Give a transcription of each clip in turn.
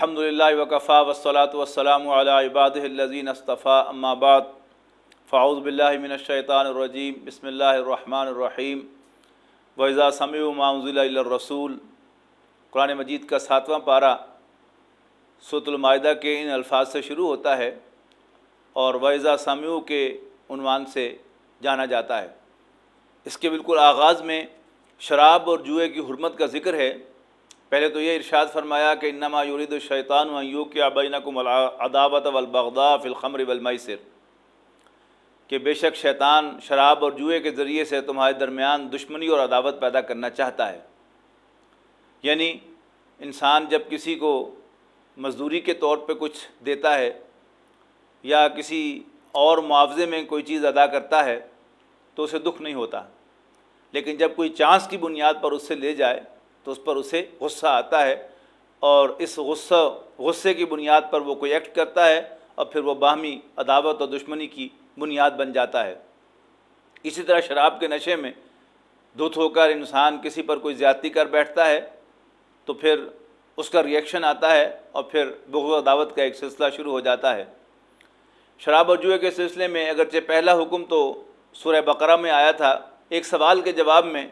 الحمد للہ وقفا وسلاۃ والسلام علی عباد الذین اصطفیٰ اما بعد، فاعوذ باللہ من الشیطان الرجیم، بسم اللہ الرحمن الرحیم، وَإِذَا سَمِعُوا مَا أُنزِلَ إِلَى الرَّسُولِ، قرآن مجید کا ساتواں پارہ سوت المائدہ کے ان الفاظ سے شروع ہوتا ہے اور وَإِذَا سَمِعُوا کے عنوان سے جانا جاتا ہے۔ اس کے بالکل آغاز میں شراب اور جوئے کی حرمت کا ذکر ہے۔ پہلے تو یہ ارشاد فرمایا کہ انما یرید الشیطان و یوقع بینکم العداوت والبغضاء فی الخمر والمیسر، کہ بے شک شیطان شراب اور جوئے کے ذریعے سے تمہارے درمیان دشمنی اور عداوت پیدا کرنا چاہتا ہے۔ یعنی انسان جب کسی کو مزدوری کے طور پہ کچھ دیتا ہے یا کسی اور معاوضے میں کوئی چیز ادا کرتا ہے تو اسے دکھ نہیں ہوتا، لیکن جب کوئی چانس کی بنیاد پر اس سے لے جائے تو اس پر اسے غصہ آتا ہے اور اس غصہ، غصے کی بنیاد پر وہ کوئی ایکٹ کرتا ہے اور پھر وہ باہمی عداوت اور دشمنی کی بنیاد بن جاتا ہے۔ اسی طرح شراب کے نشے میں دھت ہو کر انسان کسی پر کوئی زیادتی کر بیٹھتا ہے تو پھر اس کا ریئیکشن آتا ہے اور پھر بغض عداوت کا ایک سلسلہ شروع ہو جاتا ہے۔ شراب اور جوئے کے سلسلے میں اگرچہ پہلا حکم تو سورہ بقرہ میں آیا تھا، ایک سوال کے جواب میں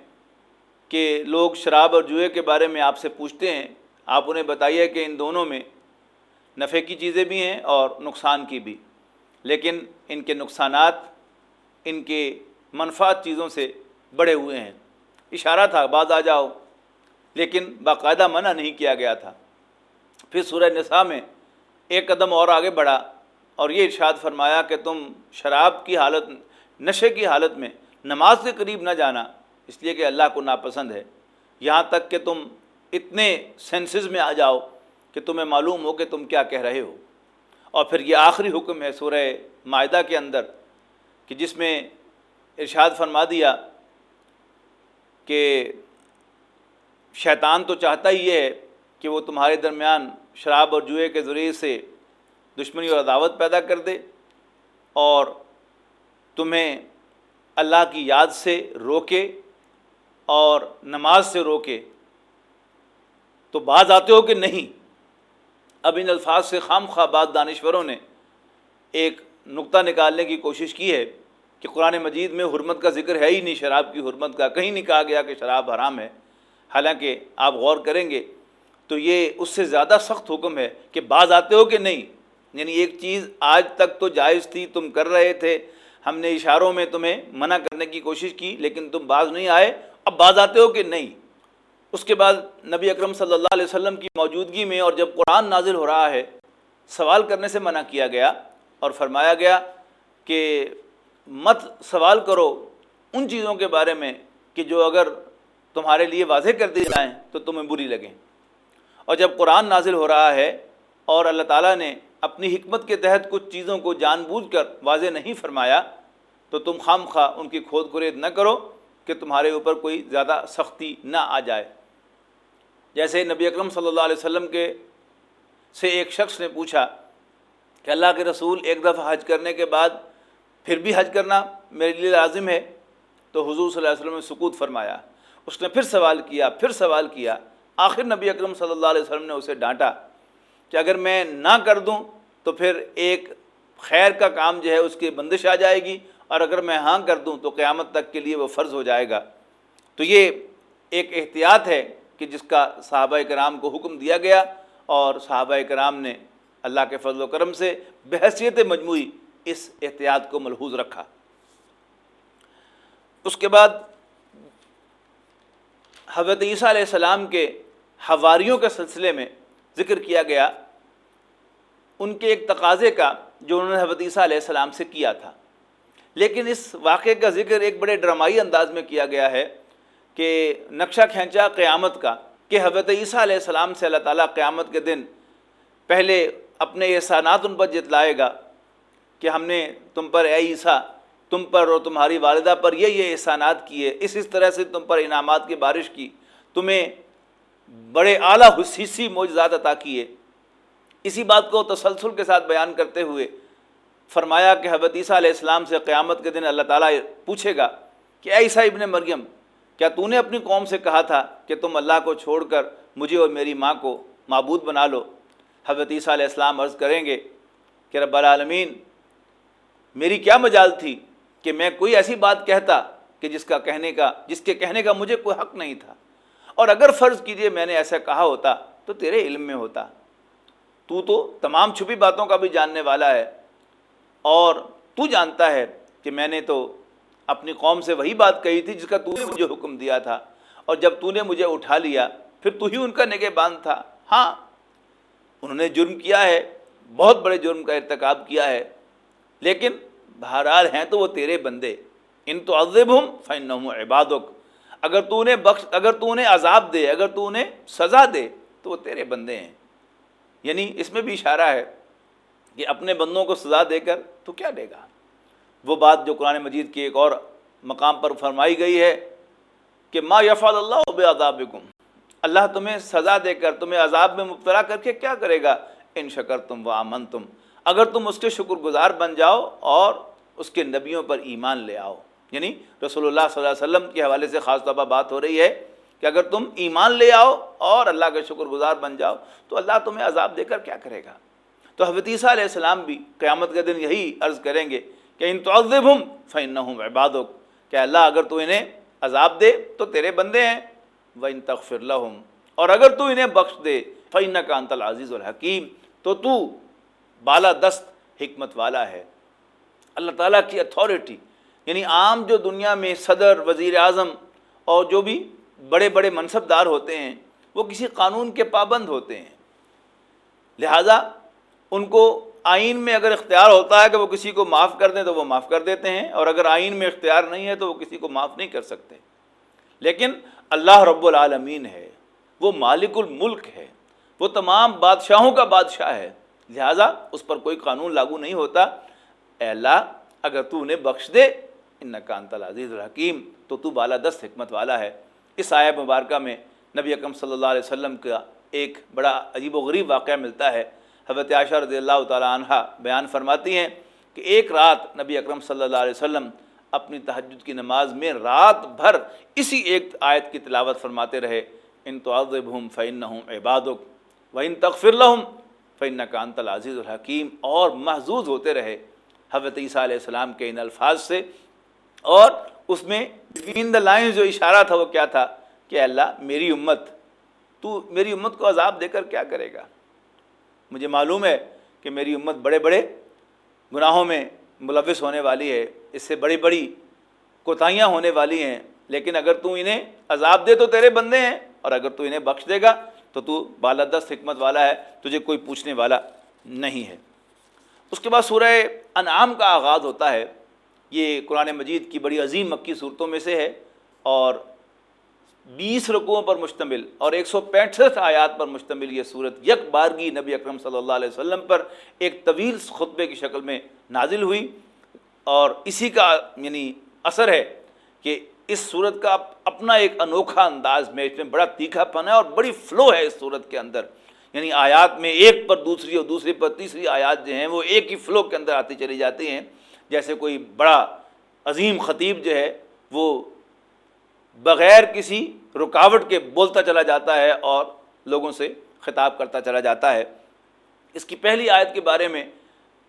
کہ لوگ شراب اور جوئے کے بارے میں آپ سے پوچھتے ہیں، آپ انہیں بتائیے کہ ان دونوں میں نفع کی چیزیں بھی ہیں اور نقصان کی بھی۔ لیکن ان کے نقصانات، ان کے منفعت چیزوں سے بڑے ہوئے ہیں۔ اشارہ تھا، بعض آ جاؤ۔ لیکن باقاعدہ منع نہیں کیا گیا تھا۔ پھر سورہ نساء میں ایک قدم اور آگے بڑھا اور یہ ارشاد فرمایا کہ تم شراب کی حالت، نشے کی حالت میں نماز کے قریب نہ جانا۔ اس لیے کہ اللہ کو ناپسند ہے۔ یہاں تک کہ تم اتنے سینسز میں آ جاؤ کہ تمہیں معلوم ہو کہ تم کیا کہہ رہے ہو۔ اور پھر یہ آخری حکم ہے سورہ معدہ کے اندر کہ جس میں ارشاد فرما دیا کہ شیطان تو چاہتا ہی یہ ہے کہ وہ تمہارے درمیان شراب اور جوئے کے ذریعے سے دشمنی اور عداوت پیدا کر دے اور تمہیں اللہ کی یاد سے روکے۔ اور نماز سے روکے تو بعض آتے ہو کہ نہیں۔ اب ان الفاظ سے خام خواہ بعض دانشوروں نے ایک نقطہ نکالنے کی کوشش کی ہے کہ قرآن مجید میں حرمت کا ذکر ہے ہی نہیں، شراب کی حرمت کا۔ کہیں نہیں کہا گیا کہ شراب حرام ہے۔ حالانکہ آپ غور کریں گے تو یہ اس سے زیادہ سخت حکم ہے کہ بعض آتے ہو کہ نہیں۔ یعنی ایک چیز آج تک تو جائز تھی، تم کر رہے تھے۔ ہم نے اشاروں میں تمہیں منع کرنے کی کوشش کی، لیکن تم بعض نہیں آئے۔ اب بعض آتے ہو کہ نہیں؟ اس کے بعد نبی اکرم صلی اللہ علیہ وسلم کی موجودگی میں اور جب قرآن نازل ہو رہا ہے، سوال کرنے سے منع کیا گیا اور فرمایا گیا کہ مت سوال کرو ان چیزوں کے بارے میں کہ جو اگر تمہارے لیے واضح کر دی جائیں تو تمہیں بری لگیں۔ اور جب قرآن نازل ہو رہا ہے اور اللہ تعالیٰ نے اپنی حکمت کے تحت کچھ چیزوں کو جان بوجھ کر واضح نہیں فرمایا، تو تم خام خواہ ان کی کھود کرید نہ کرو۔ کہ تمہارے اوپر کوئی زیادہ سختی نہ آ جائے۔ جیسے نبی اکرم صلی اللہ علیہ وسلم کے سے ایک شخص نے پوچھا کہ اللہ کے رسول ایک دفعہ حج کرنے کے بعد پھر بھی حج کرنا میرے لیے لازم ہے؟ تو حضور صلی اللہ علیہ وسلم نے سکوت فرمایا۔ اس نے پھر سوال کیا، پھر سوال کیا۔ آخر نبی اکرم صلی اللہ علیہ وسلم نے اسے ڈانٹا کہ اگر میں نہ کر دوں تو پھر ایک خیر کا کام جو ہے اس کی بندش آ جائے گی اور اگر میں ہاں کر دوں تو قیامت تک کے لیے وہ فرض ہو جائے گا۔ تو یہ ایک احتیاط ہے کہ جس کا صحابہ کرام کو حکم دیا گیا اور صحابہ کرام نے اللہ کے فضل و کرم سے بحثیت مجموعی اس احتیاط کو ملحوظ رکھا۔ اس کے بعد حضرت عیسیٰ علیہ السلام کے حواریوں کے سلسلے میں ذکر کیا گیا۔ ان کے ایک تقاضے کا جو انہوں نے حضرت عیسیٰ علیہ السلام سے کیا تھا۔ لیکن اس واقعے کا ذکر ایک بڑے ڈرامائی انداز میں کیا گیا ہے کہ نقشہ کھینچا قیامت کا کہ حضرت عیسیٰ علیہ السلام سے اللہ تعالیٰ قیامت کے دن پہلے اپنے احسانات ان پر جتلائے گا کہ ہم نے تم پر اے عیسیٰ، تم پر اور تمہاری والدہ پر یہ یہ احسانات کیے، اس اس طرح سے تم پر انعامات کی بارش کی، تمہیں بڑے اعلیٰ حسیسی معجزات عطا کیے۔ اسی بات کو تسلسل کے ساتھ بیان کرتے ہوئے فرمایا کہ حضرت عیسیٰ علیہ السلام سے قیامت کے دن اللہ تعالیٰ پوچھے گا کہ اے عیسیٰ ابن مریم، کیا تو نے اپنی قوم سے کہا تھا کہ تم اللہ کو چھوڑ کر مجھے اور میری ماں کو معبود بنا لو؟ حضرت عیسیٰ علیہ السلام عرض کریں گے کہ رب العالمین، میری کیا مجال تھی کہ میں کوئی ایسی بات کہتا کہ جس کا کہنے کا، جس کے کہنے کا مجھے کوئی حق نہیں تھا؟ اور اگر فرض کیجیے میں نے ایسا کہا ہوتا تو تیرے علم میں ہوتا۔ تو تو تمام چھپی باتوں کا بھی جاننے والا ہے۔ اور تو جانتا ہے کہ میں نے تو اپنی قوم سے وہی بات کہی تھی جس کا تو نے مجھے حکم دیا تھا اور جب تو نے مجھے اٹھا لیا پھر تو ہی ان کا نگہ باندھ تھا۔ ہاں انہوں نے جرم کیا ہے، بہت بڑے جرم کا ارتکاب کیا ہے، لیکن بہرحال ہیں تو وہ تیرے بندے۔ ان تو عذب ہوں فن عبادک۔ اگر تو انہیں بخش، اگر تو انہیں عذاب دے، اگر تو انہیں سزا دے، تو وہ تیرے بندے ہیں۔ یعنی اس میں بھی اشارہ ہے۔ کہ اپنے بندوں کو سزا دے کر تو کیا دے گا؟ وہ بات جو قرآن مجید کی ایک اور مقام پر فرمائی گئی ہے کہ ما یفعل اللہ بے عذاب اللہ تمہیں سزا دے کر، تمہیں عذاب میں مبتلا کر کے کیا کرے گا؟ ان شکر تم و امن تم اگر تم اس کے شکر گزار بن جاؤ اور اس کے نبیوں پر ایمان لے آؤ۔ یعنی رسول اللہ صلی اللہ علیہ وسلم کے حوالے سے خاص طور پر بات ہو رہی ہے کہ اگر تم ایمان لے آؤ اور اللہ کے شکر گزار بن جاؤ تو اللہ تمہیں عذاب دے کر کیا کرے گا؟ تو عیسیٰ علیہ السلام بھی قیامت کے دن یہی عرض کریں گے کہ ان تعذب ہوں فن نہ ہوں کہ اللہ اگر تو انہیں عذاب دے تو تیرے بندے ہیں وہ ان تغفر لہم اور اگر تو انہیں بخش دے فن کا انت العزیز الحکیم تو تو بالا دست حکمت والا ہے۔ اللہ تعالیٰ کی اتھارٹی یعنی عام جو دنیا میں صدر، وزیر اعظم اور جو بھی بڑے بڑے منصب دار ہوتے ہیں، وہ کسی قانون کے پابند ہوتے ہیں۔ لہٰذا ان کو آئین میں اگر اختیار ہوتا ہے کہ وہ کسی کو معاف کر دیں تو وہ معاف کر دیتے ہیں، اور اگر آئین میں اختیار نہیں ہے تو وہ کسی کو معاف نہیں کر سکتے۔ لیکن اللہ رب العالمین ہے، وہ مالک الملک ہے، وہ تمام بادشاہوں کا بادشاہ ہے۔ لہٰذا اس پر کوئی قانون لاگو نہیں ہوتا۔ اے اللہ، اگر تو انہیں بخش دے ان نقانت العزیز الحکیم، تو تو بالا دست حکمت والا ہے۔ اس آئے مبارکہ میں نبی اکرم صلی اللہ علیہ وسلم کا ایک بڑا عجیب و غریب واقعہ ملتا ہے۔ حضرت عائشہ رضی اللہ تعالیٰ عنہ بیان فرماتی ہیں کہ ایک رات نبی اکرم صلی اللہ علیہ وسلم اپنی تہجد کی نماز میں رات بھر اسی ایک آیت کی تلاوت فرماتے رہے، ان تو ہوں فعن ہوں عبادک و ان تغفر لہم فعن کانت العزیز الحکیم اور محظوظ ہوتے رہے حضرت عیسیٰ علیہ السلام کے ان الفاظ سے۔ اور اس میں ان دا لائن جو اشارہ تھا وہ کیا تھا کہ اللہ میری امت، تو میری امت کو عذاب دے کر کیا کرے گا؟ مجھے معلوم ہے کہ میری امت بڑے بڑے گناہوں میں ملوث ہونے والی ہے، اس سے بڑی بڑی کوتاہیاں ہونے والی ہیں۔ لیکن اگر تو انہیں عذاب دے تو تیرے بندے ہیں، اور اگر تو انہیں بخش دے گا تو تو بالادست حکمت والا ہے، تجھے کوئی پوچھنے والا نہیں ہے۔ اس کے بعد سورہ انعام کا آغاز ہوتا ہے۔ یہ قرآن مجید کی بڑی عظیم مکی صورتوں میں سے ہے، اور بیس رقوعوں پر مشتمل اور ایک سو پینسٹھ آیات پر مشتمل یہ صورت یک بارگی نبی اکرم صلی اللہ علیہ وسلم پر ایک طویل خطبے کی شکل میں نازل ہوئی اور اسی کا یعنی اثر ہے کہ اس صورت کا اپنا ایک انوکھا انداز میں، اس میں بڑا تیکھا پن ہے اور بڑی فلو ہے اس صورت کے اندر۔ یعنی آیات میں ایک پر دوسری اور دوسری پر تیسری آیات جو ہیں وہ ایک ہی فلو کے اندر آتی چلی جاتی ہیں۔ جیسے کوئی بڑا عظیم خطیب جو ہے وہ بغیر کسی رکاوٹ کے بولتا چلا جاتا ہے اور لوگوں سے خطاب کرتا چلا جاتا ہے۔ اس کی پہلی آیت کے بارے میں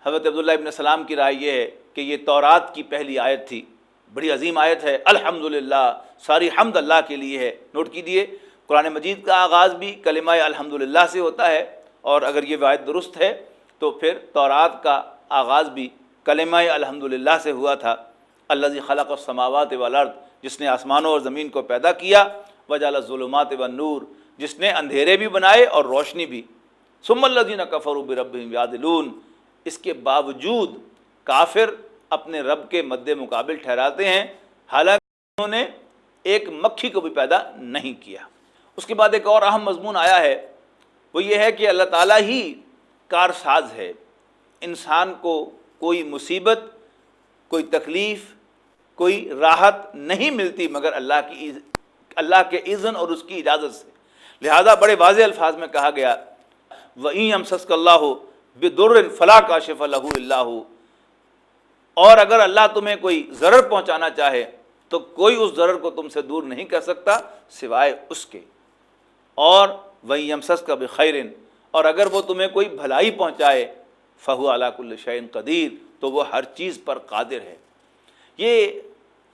حضرت عبداللہ ابن السلام کی رائے یہ ہے کہ یہ تورات کی پہلی آیت تھی۔ بڑی عظیم آیت ہے۔ الحمد ساری حمد اللہ کے لیے ہے۔ نوٹ کیجیے قرآن مجید کا آغاز بھی کلمہ الحمد للہ سے ہوتا ہے اور اگر یہ واحد درست ہے تو پھر تورات کا آغاز بھی کلمہ الحمد للہ سے ہوا تھا۔ اللہ خلق السماوات والارض۔ جس نے آسمانوں اور زمین کو پیدا کیا وجال ظلمات و نور جس نے اندھیرے بھی بنائے اور روشنی بھی۔ سم اللہ کفر برب یادلون اس کے باوجود کافر اپنے رب کے مد مقابل ٹھہراتے ہیں، حالانکہ انہوں نے ایک مکھی کو بھی پیدا نہیں کیا۔ اس کے بعد ایک اور اہم مضمون آیا ہے، وہ یہ ہے کہ اللہ تعالیٰ ہی کارساز ہے۔ انسان کو کوئی مصیبت، کوئی تکلیف کوئی راحت نہیں ملتی مگر اللہ کی اللہ کے اذن اور اس کی اجازت سے۔ لہذا بڑے واضح الفاظ میں کہا گیا وہیں ہم سسک اللہ ہو بدر فلاں کا شف اللہ اللہ اور اگر اللہ تمہیں کوئی ضرر پہنچانا چاہے تو کوئی اس ضرر کو تم سے دور نہیں کر سکتا سوائے اس کے۔ اور وہیں ہم سس کا بخیرن اور اگر وہ تمہیں کوئی بھلائی پہنچائے فہو علاق الشعین قدیر تو وہ ہر چیز پر قادر ہے۔ یہ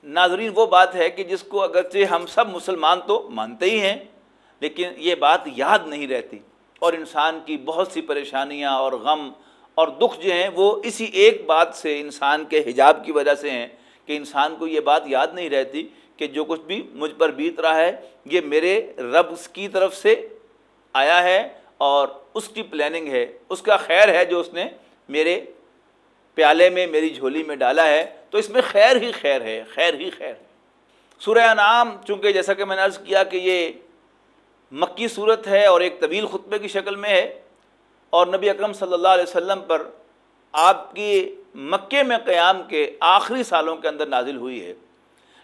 ناظرین، وہ بات ہے کہ جس کو اگرچہ ہم سب مسلمان تو مانتے ہی ہیں، لیکن یہ بات یاد نہیں رہتی۔ اور انسان کی بہت سی پریشانیاں اور غم اور دکھ جو ہیں، وہ اسی ایک بات سے انسان کے حجاب کی وجہ سے ہیں کہ انسان کو یہ بات یاد نہیں رہتی کہ جو کچھ بھی مجھ پر بیت رہا ہے، یہ میرے رب کی طرف سے آیا ہے اور اس کی پلاننگ ہے۔ اس کا خیر ہے جو اس نے میرے پیالے میں، میری جھولی میں ڈالا ہے۔ تو اس میں خیر ہی خیر ہے، خیر ہی خیر ہے۔ سورہ انعام چونکہ جیسا کہ میں نے عرض کیا کہ یہ مکی صورت ہے اور ایک طویل خطبے کی شکل میں ہے، اور نبی اکرم صلی اللہ علیہ وسلم پر آپ کی مکے میں قیام کے آخری سالوں کے اندر نازل ہوئی ہے۔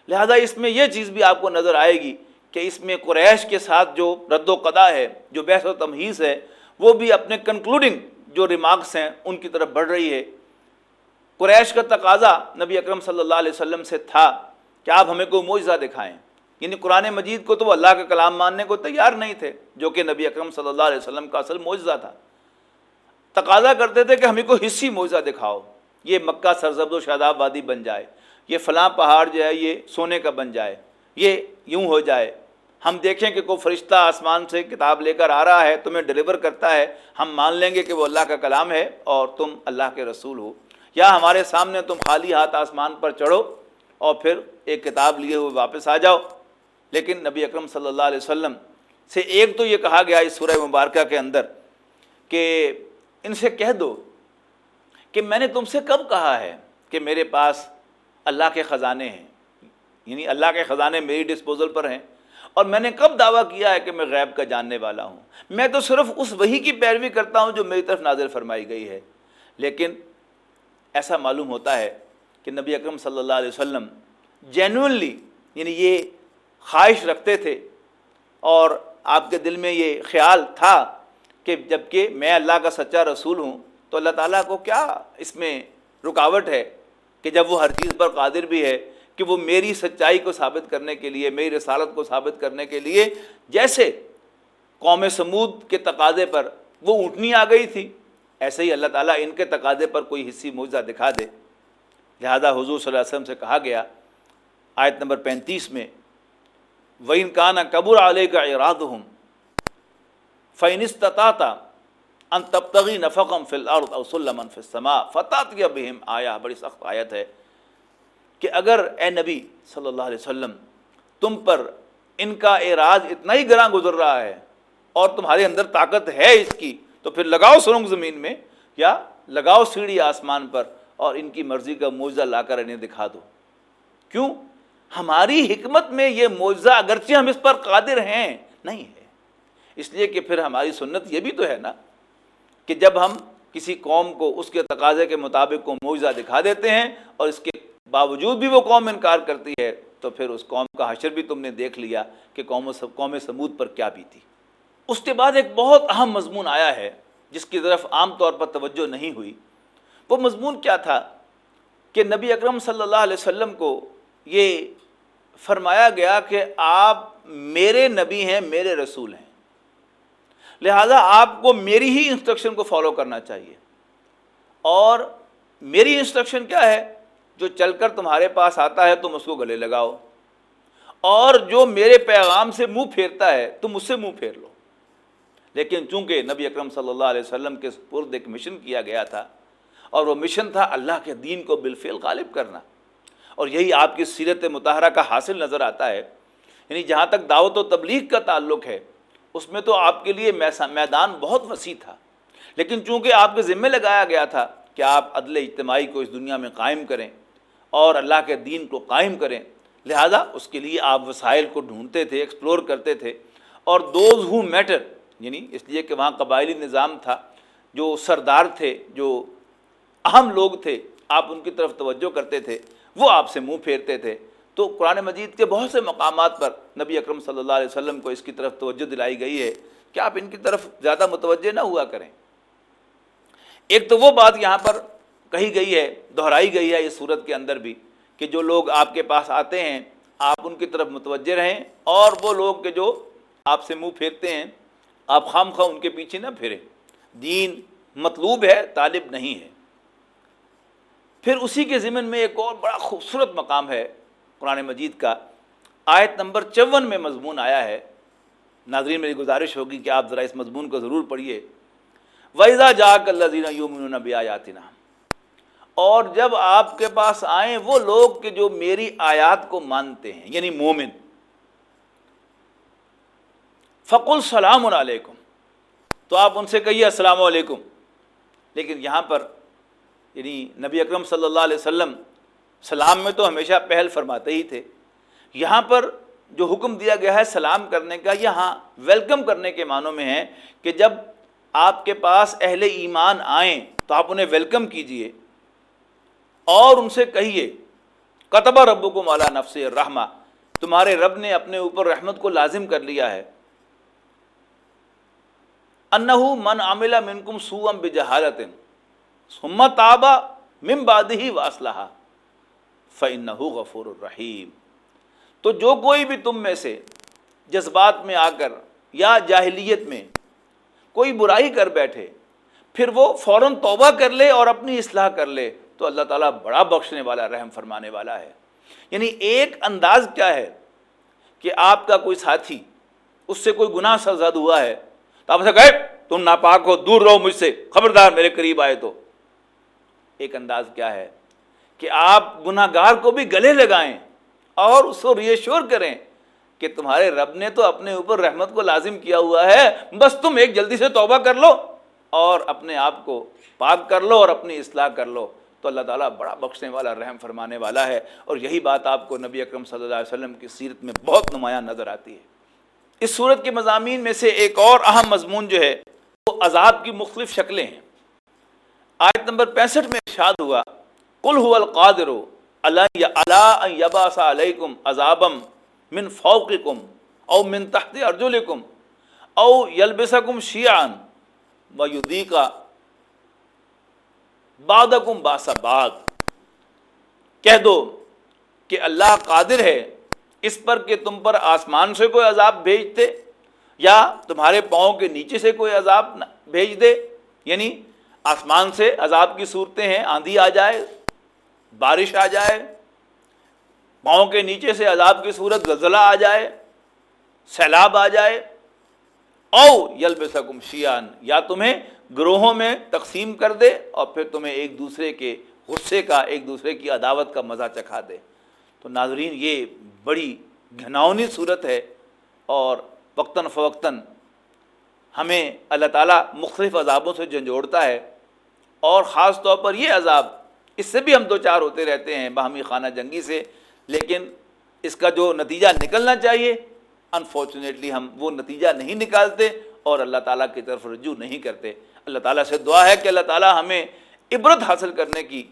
لہذا اس میں یہ چیز بھی آپ کو نظر آئے گی کہ اس میں قریش کے ساتھ جو رد و قدا ہے، جو بحث و تمہیز ہے، وہ بھی اپنے کنکلوڈنگ جو ریمارکس ہیں، ان کی طرف بڑھ رہی ہے۔ قریش کا تقاضا نبی اکرم صلی اللہ علیہ وسلم سے تھا کہ آپ ہمیں کوئی معجزہ دکھائیں۔ یعنی قرآن مجید کو تو وہ اللہ کا کلام ماننے کو تیار نہیں تھے، جو کہ نبی اکرم صلی اللہ علیہ وسلم کا اصل معجزہ تھا۔ تقاضا کرتے تھے کہ ہمیں کوئی حصی معجزہ دکھاؤ۔ یہ مکہ سرزب و شاداب وادی بن جائے۔ یہ فلاں پہاڑ جو ہے، یہ سونے کا بن جائے۔ یہ یوں ہو جائے۔ ہم دیکھیں کہ کوئی فرشتہ آسمان سے کتاب لے کر آ رہا ہے، تمہیں ڈلیور کرتا ہے۔ ہم مان لیں گے کہ وہ اللہ کا کلام ہے اور تم اللہ کے رسول ہو۔ یا ہمارے سامنے تم خالی ہاتھ آسمان پر چڑھو اور پھر ایک کتاب لیے ہوئے واپس آ جاؤ۔ لیکن نبی اکرم صلی اللہ علیہ وسلم سے ایک تو یہ کہا گیا اس سورہ مبارکہ کے اندر کہ ان سے کہہ دو کہ میں نے تم سے کب کہا ہے کہ میرے پاس اللہ کے خزانے ہیں؟ یعنی اللہ کے خزانے میری ڈسپوزل پر ہیں۔ اور میں نے کب دعویٰ کیا ہے کہ میں غیب کا جاننے والا ہوں؟ میں تو صرف اس وہی کی پیروی کرتا ہوں جو میری طرف نازل فرمائی گئی ہے۔ لیکن ایسا معلوم ہوتا ہے کہ نبی اکرم صلی اللہ علیہ وسلم جینونلی یعنی یہ خواہش رکھتے تھے اور آپ کے دل میں یہ خیال تھا کہ جبکہ میں اللہ کا سچا رسول ہوں تو اللہ تعالیٰ کو کیا اس میں رکاوٹ ہے کہ جب وہ ہر چیز پر قادر بھی ہے کہ وہ میری سچائی کو ثابت کرنے کے لیے، میری رسالت کو ثابت کرنے کے لیے، جیسے قوم سمود کے تقاضے پر وہ اونٹنی آ گئی تھی۔ ایسے ہی اللہ تعالیٰ ان کے تقاضے پر کوئی حصی معجزہ دکھا دے۔ لہذا حضور صلی اللہ علیہ وسلم سے کہا گیا، آیت نمبر پینتیس میں وہ انکان قبر علیہ کا اراد ہوں فینستتا ان تبتغی نفقم فی الارض او سلمن فی فتات یا بہم آیا بڑی سخت آیت ہے کہ اگر اے نبی صلی اللہ علیہ وسلم، تم پر ان کا اعراض اتنا ہی گراں گزر رہا ہے اور تمہارے اندر طاقت ہے اس کی تو پھر لگاؤ سرنگ زمین میں یا لگاؤ سیڑھی آسمان پر اور ان کی مرضی کا معجزہ لا کر انہیں دکھا دو۔ کیوں؟ ہماری حکمت میں یہ معجزہ اگرچہ ہم اس پر قادر ہیں، نہیں ہے۔ اس لیے کہ پھر ہماری سنت یہ بھی تو ہے نا کہ جب ہم کسی قوم کو اس کے تقاضے کے مطابق کو معجزہ دکھا دیتے ہیں اور اس کے باوجود بھی وہ قوم انکار کرتی ہے، تو پھر اس قوم کا حشر بھی تم نے دیکھ لیا کہ قوم و قوم سمود پر کیا بھی تھی اس کے بعد ایک بہت اہم مضمون آیا ہے، جس کی طرف عام طور پر توجہ نہیں ہوئی۔ وہ مضمون کیا تھا کہ نبی اکرم صلی اللہ علیہ وسلم کو یہ فرمایا گیا کہ آپ میرے نبی ہیں، میرے رسول ہیں۔ لہذا آپ کو میری ہی انسٹرکشن کو فالو کرنا چاہیے۔ اور میری انسٹرکشن کیا ہے؟ جو چل کر تمہارے پاس آتا ہے، تم اس کو گلے لگاؤ۔ اور جو میرے پیغام سے منہ پھیرتا ہے، تم اس سے منہ پھیر لو۔ لیکن چونکہ نبی اکرم صلی اللہ علیہ وسلم کے پرد ایک مشن کیا گیا تھا اور وہ مشن تھا اللہ کے دین کو بالفعل غالب کرنا، اور یہی آپ کی سیرت متحرہ کا حاصل نظر آتا ہے یعنی جہاں تک دعوت و تبلیغ کا تعلق ہے، اس میں تو آپ کے لیے میدان بہت وسیع تھا۔ لیکن چونکہ آپ کے ذمے لگایا گیا تھا کہ آپ عدل اجتماعی کو اس دنیا میں قائم کریں اور اللہ کے دین کو قائم کریں، لہذا اس کے لیے آپ وسائل کو ڈھونڈتے تھے ایکسپلور کرتے تھے، اور دوز ہو میٹر یعنی اس لیے کہ وہاں قبائلی نظام تھا، جو سردار تھے، جو اہم لوگ تھے، آپ ان کی طرف توجہ کرتے تھے، وہ آپ سے منہ پھیرتے تھے۔ تو قرآن مجید کے بہت سے مقامات پر نبی اکرم صلی اللہ علیہ وسلم کو اس کی طرف توجہ دلائی گئی ہے کہ آپ ان کی طرف زیادہ متوجہ نہ ہوا کریں۔ ایک تو وہ بات یہاں پر کہی گئی ہے، دہرائی گئی ہے اس صورت کے اندر بھی کہ جو لوگ آپ کے پاس آتے ہیں، آپ ان کی طرف متوجہ رہیں اور وہ لوگ کہ جو آپ سے منہ پھیرتے ہیں آپ خام خواہ ان کے پیچھے نہ پھریں۔ دین مطلوب ہے، طالب نہیں ہے۔ پھر اسی کے ضمن میں ایک اور بڑا خوبصورت مقام ہے قرآن مجید کا۔ آیت نمبر چون میں مضمون آیا ہے۔ ناظرین، میری گزارش ہوگی کہ آپ ذرا اس مضمون کو ضرور پڑھیے۔ ویزا جا کر لذینہ یومن بیاتنا اور جب آپ کے پاس آئیں، وہ لوگ کہ جو میری آیات کو مانتے ہیں یعنی مومن فق السلام علیکم۔ تو آپ ان سے کہیے السلام علیکم۔ لیکن یہاں پر یعنی نبی اکرم صلی اللہ علیہ وسلم سلام میں تو ہمیشہ پہل فرماتے ہی تھے۔ یہاں پر جو حکم دیا گیا ہے سلام کرنے کا یہاں ویلکم کرنے کے معنوں میں ہے کہ جب آپ کے پاس اہل ایمان آئیں تو آپ انہیں ویلکم کیجیے اور ان سے کہیے قطبہ رب کو مولا نفس رحمہ تمہارے رب نے اپنے اوپر رحمت کو لازم کر لیا ہے۔ انہو من عملہ منکم سوم بجہالت سمت آبا مم بادی واسلحہ فن غفور الرحیم۔ تو جو کوئی بھی تم میں سے جذبات میں آ کر یا جاہلیت میں کوئی برائی کر بیٹھے، پھر وہ فوراً توبہ کر لے اور اپنی اصلاح کر لے، تو اللہ تعالیٰ بڑا بخشنے والا، رحم فرمانے والا ہے۔ یعنی ایک انداز کیا ہے کہ آپ کا کوئی ساتھی، اس سے کوئی گناہ سرزد ہوا ہے تو آپ سے کہے تم ناپاک ہو، دور رہو مجھ سے، خبردار میرے قریب آئے تو. ایک انداز کیا ہے کہ آپ گناہ گار کو بھی گلے لگائیں اور اس کو ریشور کریں کہ تمہارے رب نے تو اپنے اوپر رحمت کو لازم کیا ہوا ہے۔ بس تم ایک جلدی سے توبہ کر لو اور اپنے آپ کو پاک کر لو اور اپنی اصلاح کر لو۔ تو اللہ تعالیٰ بڑا بخشنے والا، رحم فرمانے والا ہے۔ اور یہی بات آپ کو نبی اکرم صلی اللہ علیہ وسلم کی سیرت میں بہت نمایاں نظر آتی ہے۔ اس صورت کے مضامین میں سے ایک اور اہم مضمون جو ہے، وہ عذاب کی مختلف شکلیں ہیں۔ آیت نمبر پینسٹھ میں ارشاد ہوا کل هو القادر اللہ یباس علیکم عذابم من فوقکم او من تحت ارجلکم او یلبسکم شیعان و یدیقا بعدکم باسا بعد کہہ دو کہ اللہ قادر ہے اس پر کہ تم پر آسمان سے کوئی عذاب بھیجتے یا تمہارے پاؤں کے نیچے سے کوئی عذاب بھیج دے۔ یعنی آسمان سے عذاب کی صورتیں ہیں، آندھی آ جائے، بارش آ جائے، پاؤں کے نیچے سے عذاب کی صورت زلزلہ آ جائے، سیلاب آ جائے۔ او یلب سکم شیان، یا تمہیں گروہوں میں تقسیم کر دے اور پھر تمہیں ایک دوسرے کے غصے کا، ایک دوسرے کی عداوت کا مزہ چکھا دے۔ تو ناظرین، یہ بڑی گھناؤنی صورت ہے اور وقتاً فوقتاً ہمیں اللہ تعالیٰ مختلف عذابوں سے جھنجھوڑتا ہے اور خاص طور پر یہ عذاب، اس سے بھی ہم دو چار ہوتے رہتے ہیں باہمی خانہ جنگی سے، لیکن اس کا جو نتیجہ نکلنا چاہیے انفارچونیٹلی ہم وہ نتیجہ نہیں نکالتے اور اللہ تعالیٰ کی طرف رجوع نہیں کرتے۔ اللہ تعالیٰ سے دعا ہے کہ اللہ تعالیٰ ہمیں عبرت حاصل کرنے کی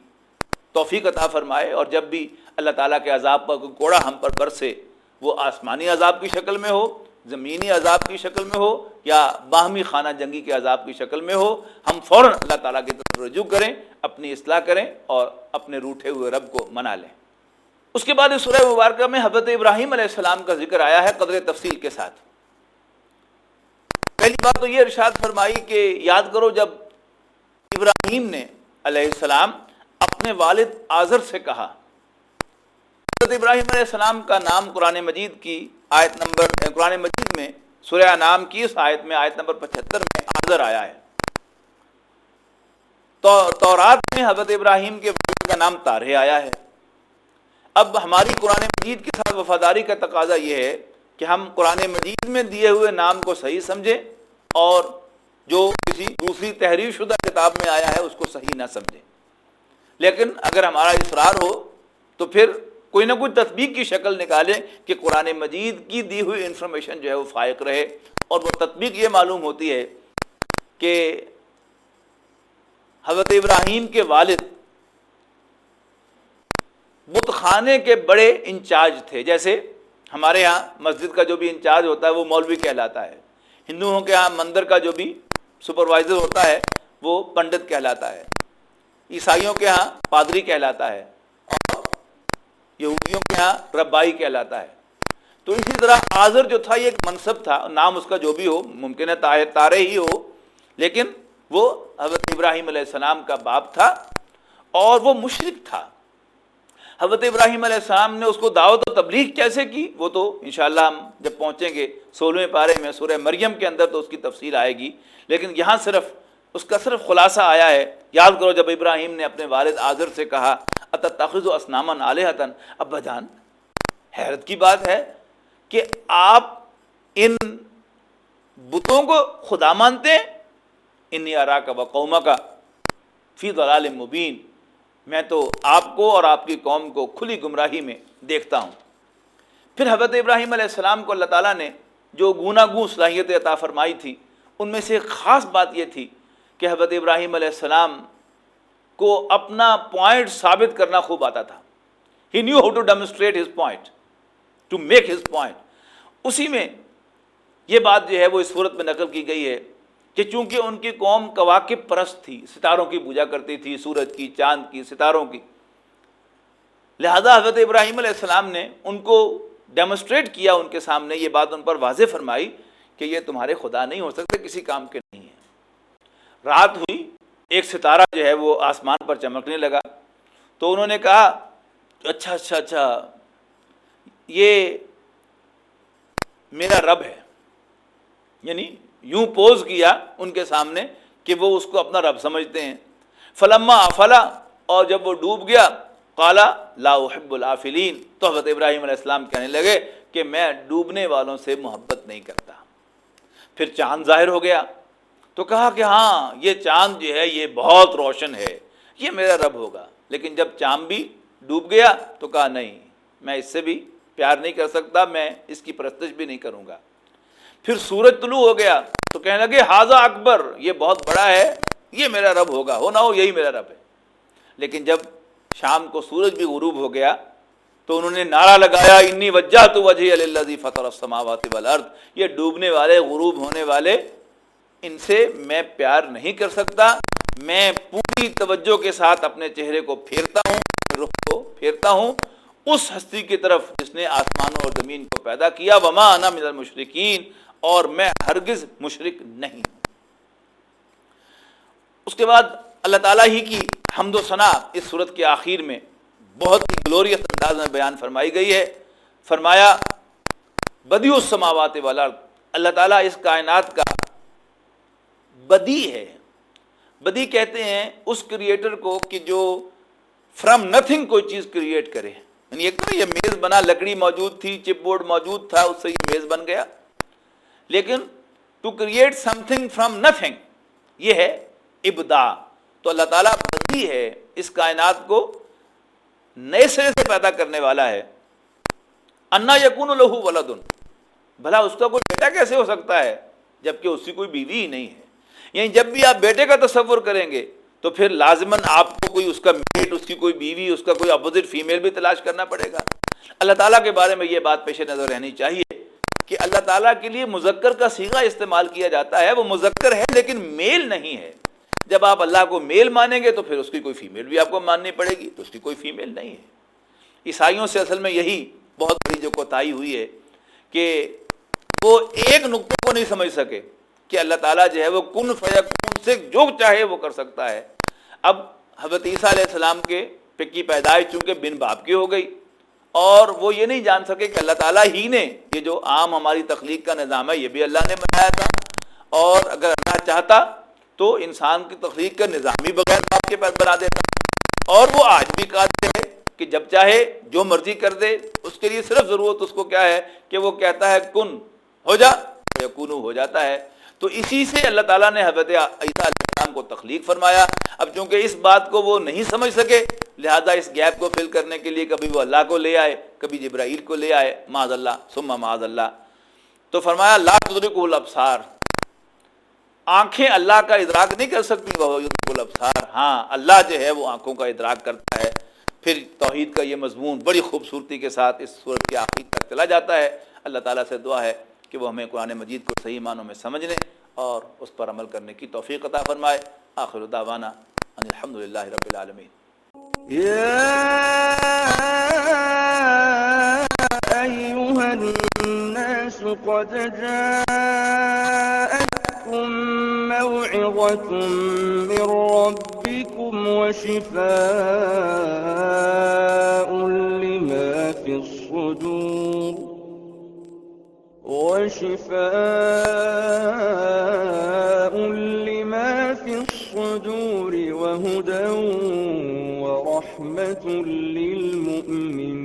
توفیق عطا فرمائے اور جب بھی اللہ تعالیٰ کے عذاب پر کوئی کوڑا ہم پر برسے، وہ آسمانی عذاب کی شکل میں ہو، زمینی عذاب کی شکل میں ہو یا باہمی خانہ جنگی کے عذاب کی شکل میں ہو، ہم فوراً اللہ تعالیٰ کی طرف رجوع کریں، اپنی اصلاح کریں اور اپنے روٹھے ہوئے رب کو منا لیں۔ اس کے بعد اس سورہ مبارکہ میں حضرت ابراہیم علیہ السلام کا ذکر آیا ہے قدر تفصیل کے ساتھ۔ پہلی بات تو یہ ارشاد فرمائی کہ یاد کرو جب ابراہیم نے علیہ السلام اپنے والد آذر سے کہا۔ حضرت ابراہیم علیہ السلام کا نام قرآن مجید کی آیت نمبر، قرآن مجید میں سورہ نام کی اس آیت میں، آیت نمبر پچہتر میں آذر آیا ہے۔ تو تورات میں حضرت ابراہیم کے والد کا نام تارے آیا ہے۔ اب ہماری قرآن مجید کے ساتھ وفاداری کا تقاضا یہ ہے کہ ہم قرآن مجید میں دیے ہوئے نام کو صحیح سمجھیں اور جو کسی دوسری تحریر شدہ کتاب میں آیا ہے اس کو صحیح نہ سمجھیں۔ لیکن اگر ہمارا اصرار ہو تو پھر کوئی نہ کوئی تطبیق کی شکل نکالیں کہ قرآن مجید کی دی ہوئی انفارمیشن جو ہے وہ فائق رہے اور وہ تطبیق یہ معلوم ہوتی ہے کہ حضرت ابراہیم کے والد بت خانے کے بڑے انچارج تھے۔ جیسے ہمارے ہاں مسجد کا جو بھی انچارج ہوتا ہے وہ مولوی کہلاتا ہے۔ ہندوؤں کے ہاں مندر کا جو بھی سپروائزر ہوتا ہے وہ پنڈت کہلاتا ہے۔ عیسائیوں کے ہاں پادری کہلاتا ہے اور یہودیوں کے ہاں ربائی کہلاتا ہے۔ تو اسی طرح آزر جو تھا، یہ ایک منصب تھا، نام اس کا جو بھی ہو، ممکن ہے تارے ہی ہو، لیکن وہ حضرت ابراہیم علیہ السلام کا باپ تھا اور وہ مشرق تھا۔ حضرت ابراہیم علیہ السلام نے اس کو دعوت و تبلیغ کیسے کی؟ وہ تو انشاءاللہ ہم جب پہنچیں گے سولہویں پارے میں سورہ مریم کے اندر تو اس کی تفصیل آئے گی، لیکن یہاں صرف اس کا صرف خلاصہ آیا ہے۔ یاد کرو جب ابراہیم نے اپنے والد آذر سے کہا تخذ و اسنامن علیہ ابا جان، حیرت کی بات ہے کہ آپ ان بتوں کو خدا مانتے ہیں؟ انی ارا کا و کا فی ضلال مبین میں تو آپ کو اور آپ کی قوم کو کھلی گمراہی میں دیکھتا ہوں۔ پھر حضرت ابراہیم علیہ السلام کو اللہ تعالیٰ نے جو گونا گوں صلاحیت عطا فرمائی تھی ان میں سے ایک خاص بات یہ تھی کہ حضرت ابراہیم علیہ السلام کو اپنا پوائنٹ ثابت کرنا خوب آتا تھا۔ He knew how to demonstrate his point to make his point اسی میں یہ بات جو ہے وہ اس صورت میں نقل کی گئی ہے کہ چونکہ ان کی قوم کواقب پرست تھی، ستاروں کی پوجا کرتی تھی، سورج کی، چاند کی، ستاروں کی، لہذا حضرت ابراہیم علیہ السلام نے ان کو ڈیمونسٹریٹ کیا، ان کے سامنے یہ بات ان پر واضح فرمائی کہ یہ تمہارے خدا نہیں، ہو سکتے کسی کام کے نہیں۔ رات ہوئی، ایک ستارہ جو ہے وہ آسمان پر چمکنے لگا۔ تو انہوں نے کہا اچھا اچھا اچھا یہ میرا رب ہے۔ یعنی یوں پوز کیا ان کے سامنے کہ وہ اس کو اپنا رب سمجھتے ہیں۔ فلما افلا اور جب وہ ڈوب گیا کالا لا حب العافلین۔ تو حضرت ابراہیم علیہ السلام کہنے لگے کہ میں ڈوبنے والوں سے محبت نہیں کرتا۔ پھر چاند ظاہر ہو گیا۔ تو کہا کہ ہاں یہ چاند جو ہے، یہ بہت روشن ہے، یہ میرا رب ہوگا۔ لیکن جب چاند بھی ڈوب گیا تو کہا نہیں، میں اس سے بھی پیار نہیں کر سکتا، میں اس کی پرستش بھی نہیں کروں گا۔ پھر سورج طلوع ہو گیا تو کہنے لگے حاضہ اکبر، یہ بہت بڑا ہے، یہ میرا رب ہوگا۔ ہو نہ ہو، یہی میرا رب ہے۔ لیکن جب شام کو سورج بھی غروب ہو گیا تو انہوں نے نعرہ لگایا، انی وجہ تو وجہ اللہ فتح السماوات والارض یہ ڈوبنے والے، غروب ہونے والے ان سے میں پیار نہیں کر سکتا۔ میں پوری توجہ کے ساتھ اپنے چہرے کو پھیرتا ہوں رخ کو پھیرتا ہوں۔ اس ہستی کی طرف جس نے آسمان اور زمین کو پیدا کیا، وما انا من المشرقین اور میں ہرگز مشرق نہیں۔ اس کے بعد اللہ تعالیٰ ہی کی حمد و ثناء اس صورت کے آخر میں بہت ہی گلوریس انداز میں بیان فرمائی گئی ہے۔ فرمایا بدی السماوات والا اللہ تعالیٰ اس کائنات کا بدی ہے۔ بدی کہتے ہیں اس کریٹر کو کہ جو فرام نتھنگ کوئی چیز کریٹ کرے۔ یعنی ایک یہ میز بنا، لکڑی موجود تھی، چپ بورڈ موجود تھا، اس سے یہ میز بن گیا۔ لیکن to create something from nothing یہ ہے ابدا تو اللہ تعالیٰ بدی ہے، اس کائنات کو نئے سرے سے پیدا کرنے والا ہے۔ انا یقون لہو ولدن۔ بھلا اس کا کوئی بیٹا کیسے ہو سکتا ہے، جبکہ اس کی کوئی بیوی ہی نہیں ہے۔ یعنی جب بھی آپ بیٹے کا تصور کریں گے، تو پھر لازماً آپ کو کوئی اس کا میٹ اس کی کوئی بیوی، اس کا کوئی اپوزٹ فیمیل بھی تلاش کرنا پڑے گا۔ اللہ تعالیٰ کے بارے میں یہ بات پیش نظر رہنی چاہیے کہ اللہ تعالیٰ کے لیے مذکر کا سیگا استعمال کیا جاتا ہے۔ وہ مذکر ہے لیکن میل نہیں ہے۔ جب آپ اللہ کو میل مانیں گے تو پھر اس کی کوئی فیمیل بھی آپ کو ماننی پڑے گی، تو اس کی کوئی فیمیل نہیں ہے۔ عیسائیوں سے اصل میں یہی بہت بڑی جو کوتاہی ہوئی ہے کہ وہ ایک نقطے کو نہیں سمجھ سکے۔ کہ اللہ تعالیٰ جو ہے وہ کن فیق سے جو چاہے وہ کر سکتا ہے۔ اب حضرت عیسیٰ علیہ السلام کے پکی پیدائش چونکہ بن باپ کی ہو گئی اور وہ یہ نہیں جان سکے کہ اللہ تعالیٰ ہی نے یہ جو عام ہماری تخلیق کا نظام ہے یہ بھی اللہ نے بنایا تھا۔ اور اگر اللہ چاہتا تو انسان کی تخلیق کا نظام ہی بغیر باپ کے پاس بنا دیتا۔ اور وہ آج بھی قادر ہے کہ جب چاہے جو مرضی کر دے، اس کے لیے صرف ضرورت اس کو کیا ہے کہ وہ کہتا ہے، کن، ہو جا یا کنو ہو جاتا ہے۔ تو اسی سے اللہ تعالیٰ نے حضرت عیسیٰ علیہ السلام کو تخلیق فرمایا۔ اب چونکہ اس بات کو وہ نہیں سمجھ سکے، لہذا اس گیپ کو فل کرنے کے لیے کبھی وہ اللہ کو لے آئے، کبھی جبرائیل کو لے آئے معذ اللہ سما معذ اللہ۔ تو فرمایا، لا تدرک الابصار۔ آنکھیں اللہ کا ادراک نہیں کر سکتی وہ الابصار۔ ہاں اللہ جو ہے وہ آنکھوں کا ادراک کرتا ہے۔ پھر توحید کا یہ مضمون بڑی خوبصورتی کے ساتھ اس صورت کی آخر تک چلا جاتا ہے۔ اللہ تعالیٰ سے دعا ہے۔ کہ وہ ہمیں قرآن مجید کو صحیح معنوں میں سمجھنے اور اس پر عمل کرنے کی توفیق عطا فرمائے۔ آخر دعوانا ان الحمد للہ رب العالمین۔ يا أيها الناس قد جاءتكم موعظة من ربكم وشفاء لما في الصدور۔ وشفاء لما في الصدور وهدى ورحمة للمؤمنين